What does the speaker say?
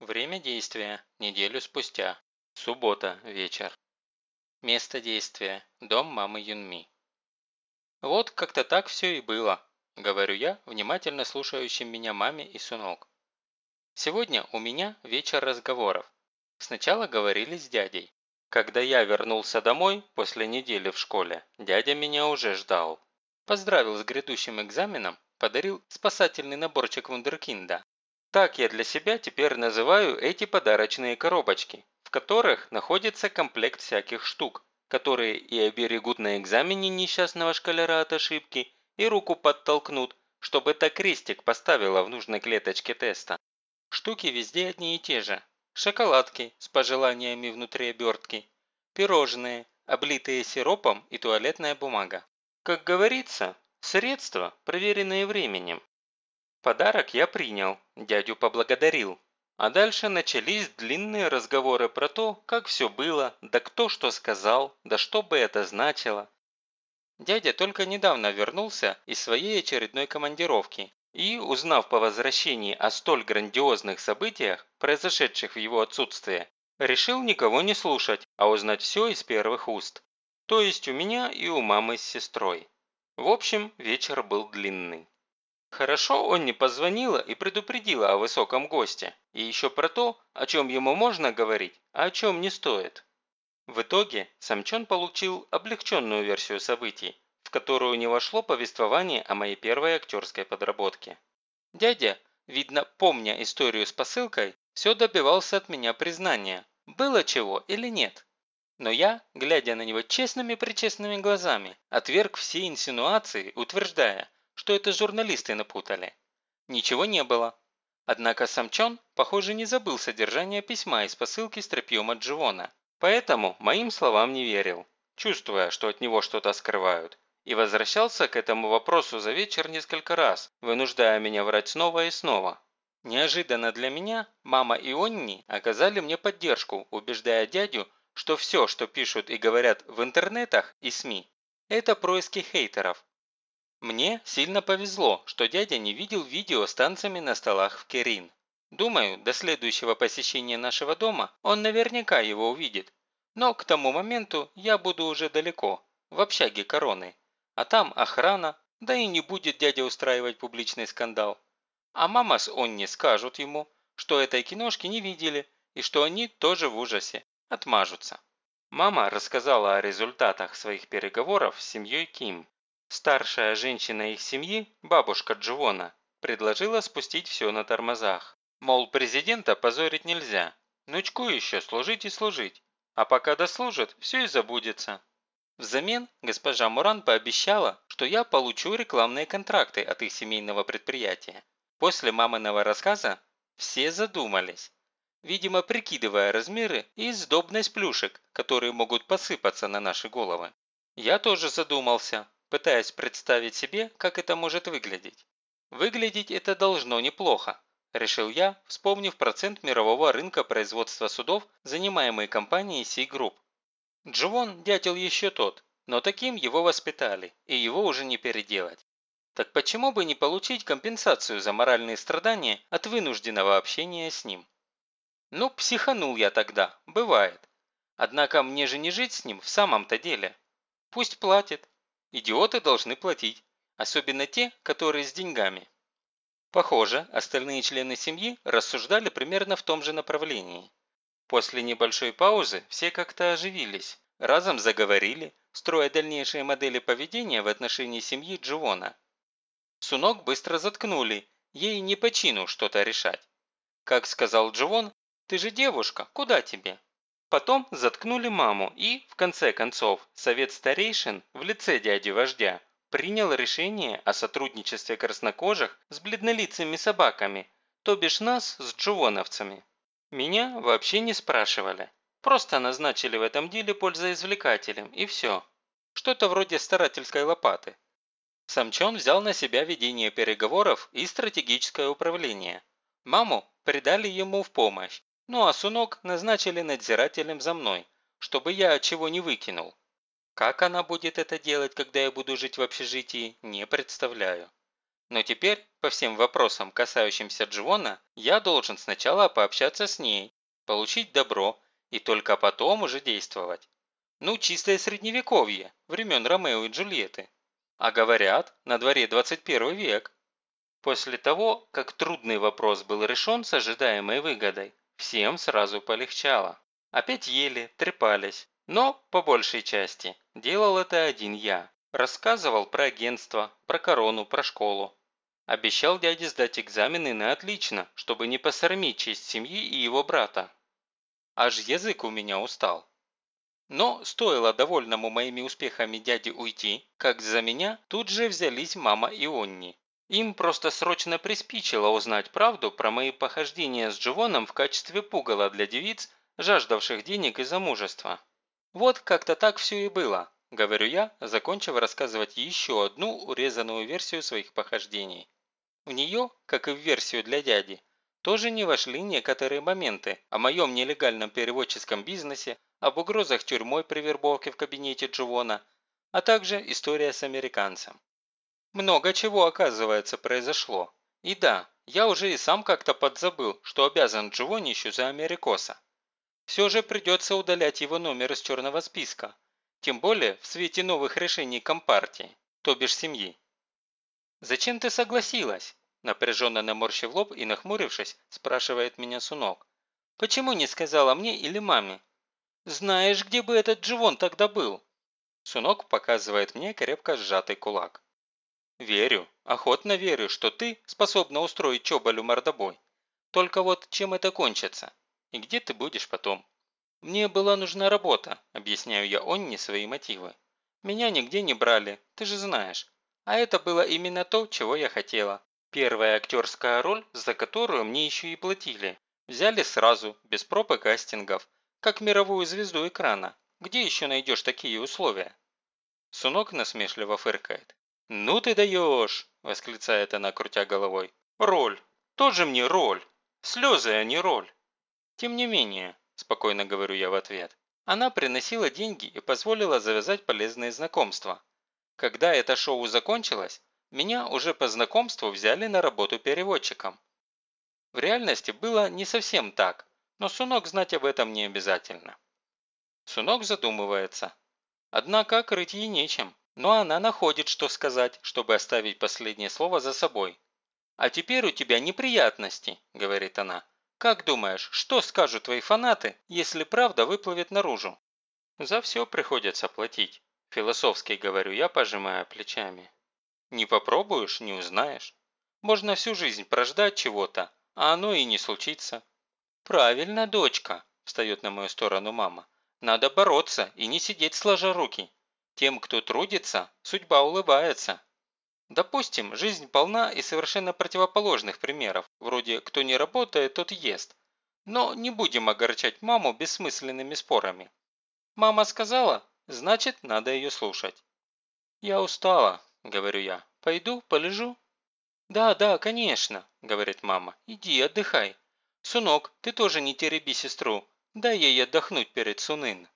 Время действия – неделю спустя. Суббота, вечер. Место действия – дом мамы Юнми. Вот как-то так все и было, говорю я, внимательно слушающим меня маме и сунок. Сегодня у меня вечер разговоров. Сначала говорили с дядей. Когда я вернулся домой после недели в школе, дядя меня уже ждал. Поздравил с грядущим экзаменом, подарил спасательный наборчик вундеркинда. Так я для себя теперь называю эти подарочные коробочки, в которых находится комплект всяких штук, которые и оберегут на экзамене несчастного школяра от ошибки, и руку подтолкнут, чтобы та крестик поставила в нужной клеточке теста. Штуки везде одни и те же. Шоколадки с пожеланиями внутри обертки, пирожные, облитые сиропом и туалетная бумага. Как говорится, средства, проверенные временем. Подарок я принял, дядю поблагодарил. А дальше начались длинные разговоры про то, как все было, да кто что сказал, да что бы это значило. Дядя только недавно вернулся из своей очередной командировки и, узнав по возвращении о столь грандиозных событиях, произошедших в его отсутствие, решил никого не слушать, а узнать все из первых уст. То есть у меня и у мамы с сестрой. В общем, вечер был длинный. Хорошо он не позвонила и предупредила о высоком госте, и еще про то, о чем ему можно говорить, а о чем не стоит. В итоге Самчон получил облегченную версию событий, в которую не вошло повествование о моей первой актерской подработке. Дядя, видно, помня историю с посылкой, все добивался от меня признания, было чего или нет. Но я, глядя на него честными-причестными глазами, отверг все инсинуации, утверждая, что это журналисты напутали. Ничего не было. Однако Самчон, похоже, не забыл содержание письма из посылки с тряпьем от Дживона. Поэтому моим словам не верил, чувствуя, что от него что-то скрывают. И возвращался к этому вопросу за вечер несколько раз, вынуждая меня врать снова и снова. Неожиданно для меня мама и Онни оказали мне поддержку, убеждая дядю, что все, что пишут и говорят в интернетах и СМИ, это происки хейтеров. Мне сильно повезло, что дядя не видел видео с танцами на столах в Керин. Думаю, до следующего посещения нашего дома он наверняка его увидит. Но к тому моменту я буду уже далеко, в общаге короны. А там охрана, да и не будет дядя устраивать публичный скандал. А мама с Онни скажут ему, что этой киношки не видели и что они тоже в ужасе, отмажутся. Мама рассказала о результатах своих переговоров с семьей Ким. Старшая женщина их семьи, бабушка Дживона, предложила спустить все на тормозах. Мол, президента позорить нельзя. Внучку еще служить и служить. А пока дослужит, все и забудется. Взамен госпожа Муран пообещала, что я получу рекламные контракты от их семейного предприятия. После маминого рассказа все задумались, видимо прикидывая размеры и сдобность плюшек, которые могут посыпаться на наши головы. Я тоже задумался, пытаясь представить себе, как это может выглядеть. Выглядеть это должно неплохо, решил я, вспомнив процент мирового рынка производства судов, занимаемый компанией C-Group. Дживон дятел еще тот, но таким его воспитали, и его уже не переделать. Так почему бы не получить компенсацию за моральные страдания от вынужденного общения с ним? Ну, психанул я тогда, бывает. Однако мне же не жить с ним в самом-то деле. Пусть платит. Идиоты должны платить, особенно те, которые с деньгами. Похоже, остальные члены семьи рассуждали примерно в том же направлении. После небольшой паузы все как-то оживились, разом заговорили, строя дальнейшие модели поведения в отношении семьи Дживона. Сунок быстро заткнули, ей не по чину что-то решать. Как сказал Дживон, ты же девушка, куда тебе? Потом заткнули маму и, в конце концов, совет старейшин в лице дяди-вождя принял решение о сотрудничестве краснокожих с бледнолицыми собаками, то бишь нас с дживоновцами. Меня вообще не спрашивали. Просто назначили в этом деле пользоизвлекателем и все. Что-то вроде старательской лопаты. Самчон взял на себя ведение переговоров и стратегическое управление. Маму придали ему в помощь, ну а Сунок назначили надзирателем за мной, чтобы я чего не выкинул. Как она будет это делать, когда я буду жить в общежитии, не представляю. Но теперь, по всем вопросам, касающимся Дживона, я должен сначала пообщаться с ней, получить добро и только потом уже действовать. Ну, чистое средневековье, времен Ромео и Джульетты. А говорят, на дворе 21 век. После того, как трудный вопрос был решен с ожидаемой выгодой, всем сразу полегчало. Опять ели, трепались, но, по большей части, делал это один я. Рассказывал про агентство, про корону, про школу. Обещал дяде сдать экзамены на отлично, чтобы не посрамить честь семьи и его брата. Аж язык у меня устал. Но стоило довольному моими успехами дяде уйти, как за меня тут же взялись мама и Онни. Им просто срочно приспичило узнать правду про мои похождения с Дживоном в качестве пугала для девиц, жаждавших денег и замужества. Вот как-то так все и было, говорю я, закончив рассказывать еще одну урезанную версию своих похождений. В нее, как и в версию для дяди, тоже не вошли некоторые моменты о моем нелегальном переводческом бизнесе, об угрозах тюрьмой при вербовке в кабинете Дживона, а также история с американцем. Много чего, оказывается, произошло. И да, я уже и сам как-то подзабыл, что обязан Дживонищу за Америкоса. Все же придется удалять его номер из черного списка. Тем более в свете новых решений Компартии, то бишь семьи. «Зачем ты согласилась?» Напряженно наморщив лоб и нахмурившись, спрашивает меня Сунок. «Почему не сказала мне или маме? Знаешь, где бы этот Дживон тогда был?» Сунок показывает мне крепко сжатый кулак. «Верю, охотно верю, что ты способна устроить Чобалю мордобой. Только вот чем это кончится? И где ты будешь потом? Мне была нужна работа, объясняю я Онне свои мотивы. Меня нигде не брали, ты же знаешь. А это было именно то, чего я хотела. Первая актерская роль, за которую мне еще и платили. Взяли сразу, без проб и кастингов, как мировую звезду экрана. Где еще найдешь такие условия? Сунок насмешливо фыркает. «Ну ты даешь!» – восклицает она, крутя головой. «Роль! Тоже мне роль! Слезы, а не роль!» Тем не менее, спокойно говорю я в ответ, она приносила деньги и позволила завязать полезные знакомства. Когда это шоу закончилось, меня уже по знакомству взяли на работу переводчиком. В реальности было не совсем так, но Сунок знать об этом не обязательно. Сунок задумывается. Однако крыть ей нечем, но она находит, что сказать, чтобы оставить последнее слово за собой. «А теперь у тебя неприятности», – говорит она. Как думаешь, что скажут твои фанаты, если правда выплывет наружу? За все приходится платить. Философски говорю я, пожимая плечами. Не попробуешь – не узнаешь. Можно всю жизнь прождать чего-то, а оно и не случится. Правильно, дочка, встает на мою сторону мама. Надо бороться и не сидеть сложа руки. Тем, кто трудится, судьба улыбается. Допустим, жизнь полна и совершенно противоположных примеров, вроде «кто не работает, тот ест». Но не будем огорчать маму бессмысленными спорами. Мама сказала, значит, надо ее слушать. «Я устала», – говорю я. «Пойду, полежу?» «Да, да, конечно», – говорит мама. «Иди, отдыхай. Сунок, ты тоже не тереби сестру. Дай ей отдохнуть перед Сунын».